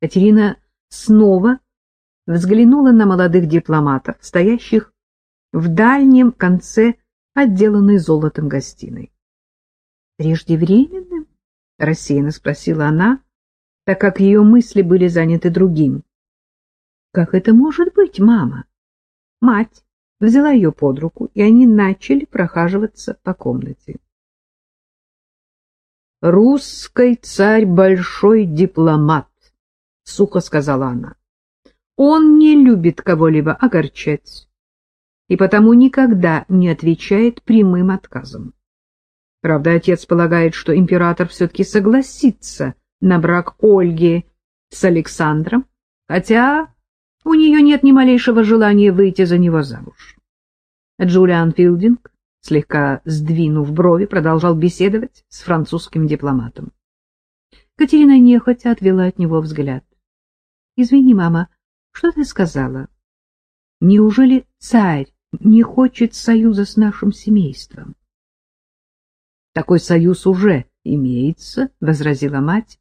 Катерина снова взглянула на молодых дипломатов, стоящих в дальнем конце отделанной золотом гостиной. «Преждевременным?» — рассеянно спросила она, так как ее мысли были заняты другим. «Как это может быть, мама?» Мать взяла ее под руку, и они начали прохаживаться по комнате. «Русский царь большой дипломат», — сухо сказала она. «Он не любит кого-либо огорчать и потому никогда не отвечает прямым отказом. Правда, отец полагает, что император все-таки согласится на брак Ольги с Александром, хотя у нее нет ни малейшего желания выйти за него замуж. Джулиан Филдинг, слегка сдвинув брови, продолжал беседовать с французским дипломатом. Катерина нехотя отвела от него взгляд. — Извини, мама, что ты сказала? Неужели царь не хочет союза с нашим семейством? — Такой союз уже имеется, — возразила мать,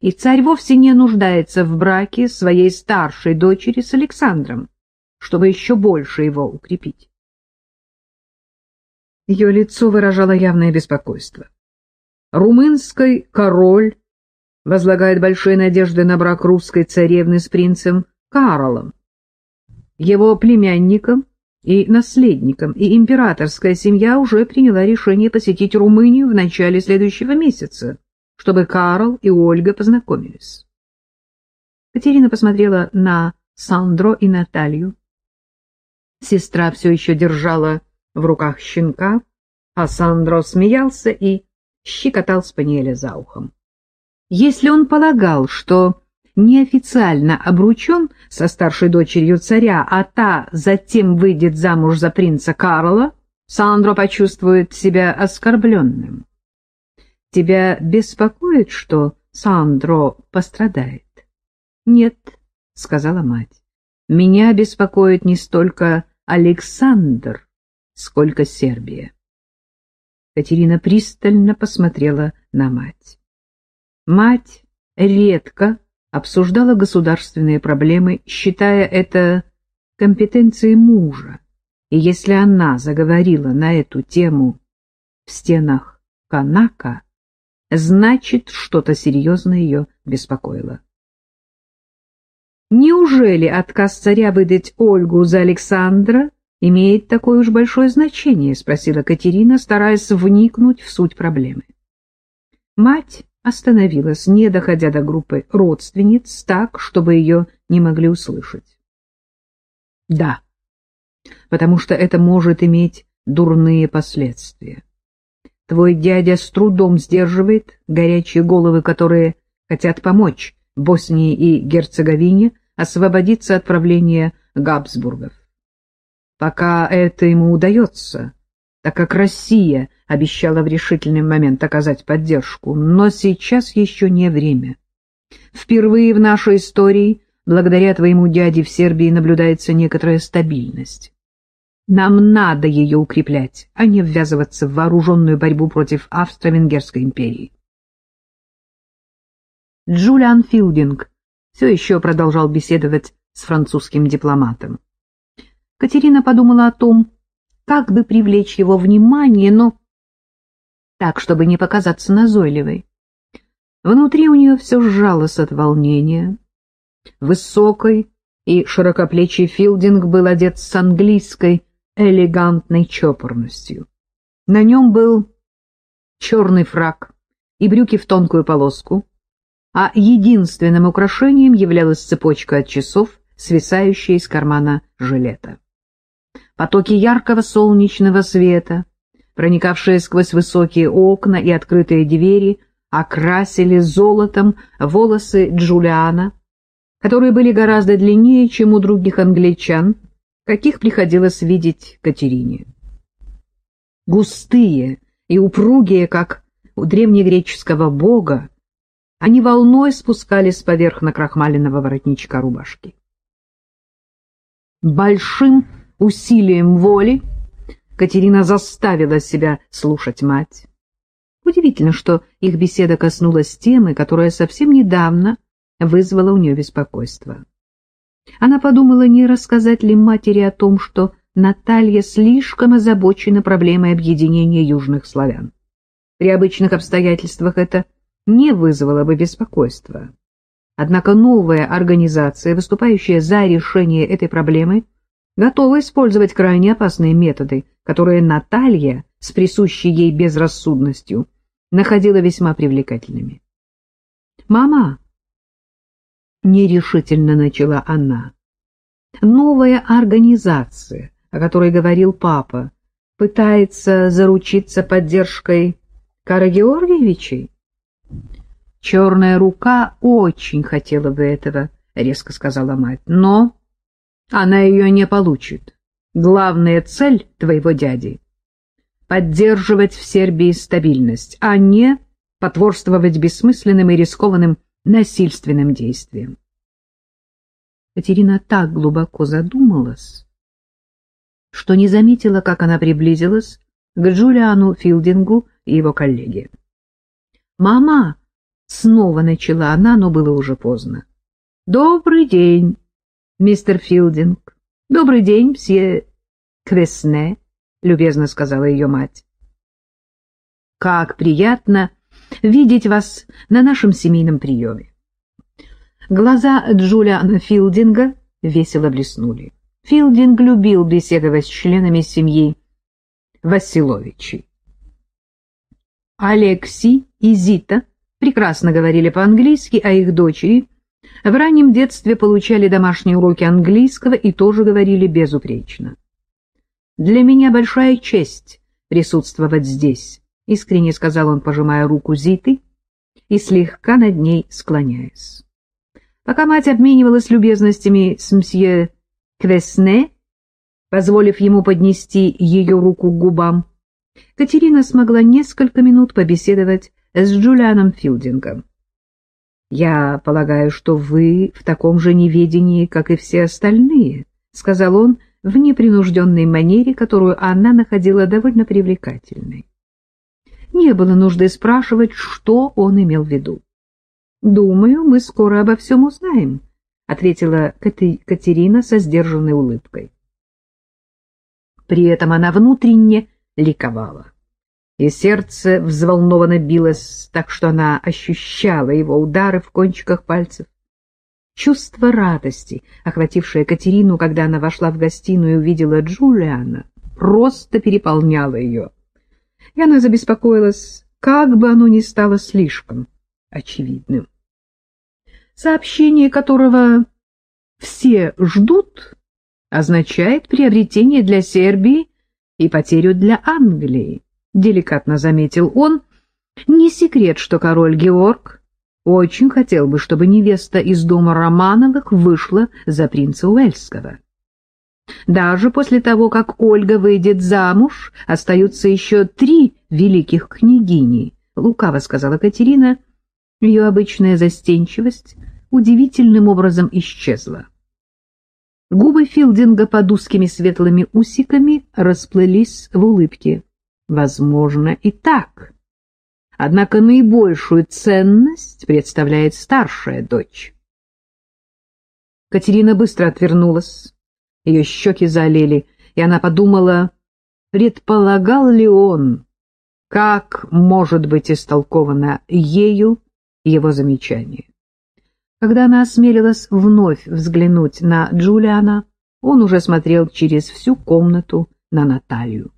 и царь вовсе не нуждается в браке своей старшей дочери с Александром, чтобы еще больше его укрепить. Ее лицо выражало явное беспокойство. Румынский король возлагает большие надежды на брак русской царевны с принцем Карлом, его племянником и наследником, и императорская семья уже приняла решение посетить Румынию в начале следующего месяца чтобы Карл и Ольга познакомились. Катерина посмотрела на Сандро и Наталью. Сестра все еще держала в руках щенка, а Сандро смеялся и щекотал спаниеля за ухом. Если он полагал, что неофициально обручен со старшей дочерью царя, а та затем выйдет замуж за принца Карла, Сандро почувствует себя оскорбленным. Тебя беспокоит, что Сандро пострадает? — Нет, — сказала мать. — Меня беспокоит не столько Александр, сколько Сербия. Катерина пристально посмотрела на мать. Мать редко обсуждала государственные проблемы, считая это компетенцией мужа, и если она заговорила на эту тему в стенах Канака, Значит, что-то серьезно ее беспокоило. Неужели отказ царя выдать Ольгу за Александра имеет такое уж большое значение? — спросила Катерина, стараясь вникнуть в суть проблемы. Мать остановилась, не доходя до группы родственниц, так, чтобы ее не могли услышать. — Да, потому что это может иметь дурные последствия. Твой дядя с трудом сдерживает горячие головы, которые хотят помочь Боснии и Герцеговине освободиться от правления Габсбургов. Пока это ему удается, так как Россия обещала в решительный момент оказать поддержку, но сейчас еще не время. Впервые в нашей истории, благодаря твоему дяде в Сербии, наблюдается некоторая стабильность. Нам надо ее укреплять, а не ввязываться в вооруженную борьбу против Австро-Венгерской империи. Джулиан Филдинг все еще продолжал беседовать с французским дипломатом. Катерина подумала о том, как бы привлечь его внимание, но так, чтобы не показаться назойливой. Внутри у нее все сжалось от волнения. Высокий и широкоплечий Филдинг был одет с английской элегантной чопорностью. На нем был черный фрак и брюки в тонкую полоску, а единственным украшением являлась цепочка от часов, свисающая из кармана жилета. Потоки яркого солнечного света, проникавшие сквозь высокие окна и открытые двери, окрасили золотом волосы Джулиана, которые были гораздо длиннее, чем у других англичан, каких приходилось видеть Катерине. Густые и упругие, как у древнегреческого бога, они волной спускались поверх накрахмаленного воротничка рубашки. Большим усилием воли Катерина заставила себя слушать мать. Удивительно, что их беседа коснулась темы, которая совсем недавно вызвало у нее беспокойство. Она подумала, не рассказать ли матери о том, что Наталья слишком озабочена проблемой объединения южных славян. При обычных обстоятельствах это не вызвало бы беспокойства. Однако новая организация, выступающая за решение этой проблемы, готова использовать крайне опасные методы, которые Наталья с присущей ей безрассудностью находила весьма привлекательными. «Мама!» — нерешительно начала она. «Новая организация, о которой говорил папа, пытается заручиться поддержкой Кара Георгиевичей?» «Черная рука очень хотела бы этого», — резко сказала мать, — «но она ее не получит. Главная цель твоего дяди — поддерживать в Сербии стабильность, а не потворствовать бессмысленным и рискованным насильственным действиям. Катерина так глубоко задумалась, что не заметила, как она приблизилась к Джулиану Филдингу и его коллеге. «Мама!» — снова начала она, но было уже поздно. «Добрый день, мистер Филдинг. Добрый день, мсье Квесне», — любезно сказала ее мать. «Как приятно видеть вас на нашем семейном приеме. Глаза Джулиана Филдинга весело блеснули. Филдинг любил беседовать с членами семьи Василовичей. Алекси и Зита прекрасно говорили по-английски, а их дочери в раннем детстве получали домашние уроки английского и тоже говорили безупречно. «Для меня большая честь присутствовать здесь», — искренне сказал он, пожимая руку Зиты и слегка над ней склоняясь. Пока мать обменивалась любезностями с мсье Квесне, позволив ему поднести ее руку к губам, Катерина смогла несколько минут побеседовать с Джулианом Филдингом. «Я полагаю, что вы в таком же неведении, как и все остальные», — сказал он в непринужденной манере, которую она находила довольно привлекательной. Не было нужды спрашивать, что он имел в виду. «Думаю, мы скоро обо всем узнаем», — ответила Катерина со сдержанной улыбкой. При этом она внутренне ликовала, и сердце взволнованно билось так, что она ощущала его удары в кончиках пальцев. Чувство радости, охватившее Катерину, когда она вошла в гостиную и увидела Джулиана, просто переполняло ее. И она забеспокоилась, как бы оно ни стало слишком очевидным сообщение которого все ждут, означает приобретение для Сербии и потерю для Англии, — деликатно заметил он. Не секрет, что король Георг очень хотел бы, чтобы невеста из дома Романовых вышла за принца Уэльского. Даже после того, как Ольга выйдет замуж, остаются еще три великих княгини, — лукаво сказала Катерина, — ее обычная застенчивость удивительным образом исчезла. Губы Филдинга под узкими светлыми усиками расплылись в улыбке. Возможно, и так. Однако наибольшую ценность представляет старшая дочь. Катерина быстро отвернулась. Ее щеки залили, и она подумала, предполагал ли он, как может быть истолковано ею его замечание. Когда она осмелилась вновь взглянуть на Джулиана, он уже смотрел через всю комнату на Наталью.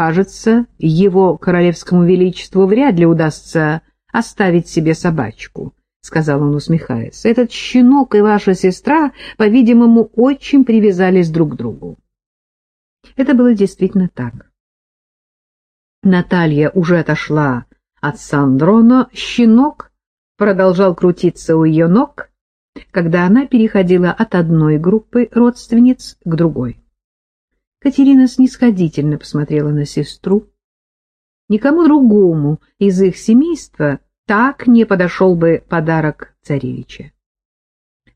Кажется, его королевскому величеству вряд ли удастся оставить себе собачку, — сказал он, усмехаясь. Этот щенок и ваша сестра, по-видимому, очень привязались друг к другу. Это было действительно так. Наталья уже отошла от Сандро, но щенок продолжал крутиться у ее ног, когда она переходила от одной группы родственниц к другой. Катерина снисходительно посмотрела на сестру. Никому другому из их семейства так не подошел бы подарок царевича.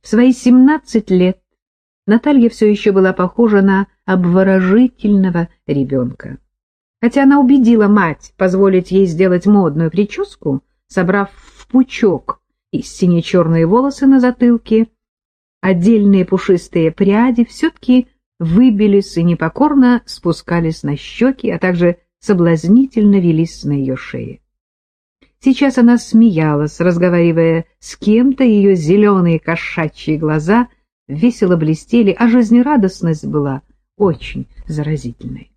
В свои семнадцать лет Наталья все еще была похожа на обворожительного ребенка. Хотя она убедила мать позволить ей сделать модную прическу, собрав в пучок и сине-черные волосы на затылке, отдельные пушистые пряди все-таки выбились и непокорно спускались на щеки, а также соблазнительно велись на ее шее. Сейчас она смеялась, разговаривая с кем-то, ее зеленые кошачьи глаза весело блестели, а жизнерадостность была очень заразительной.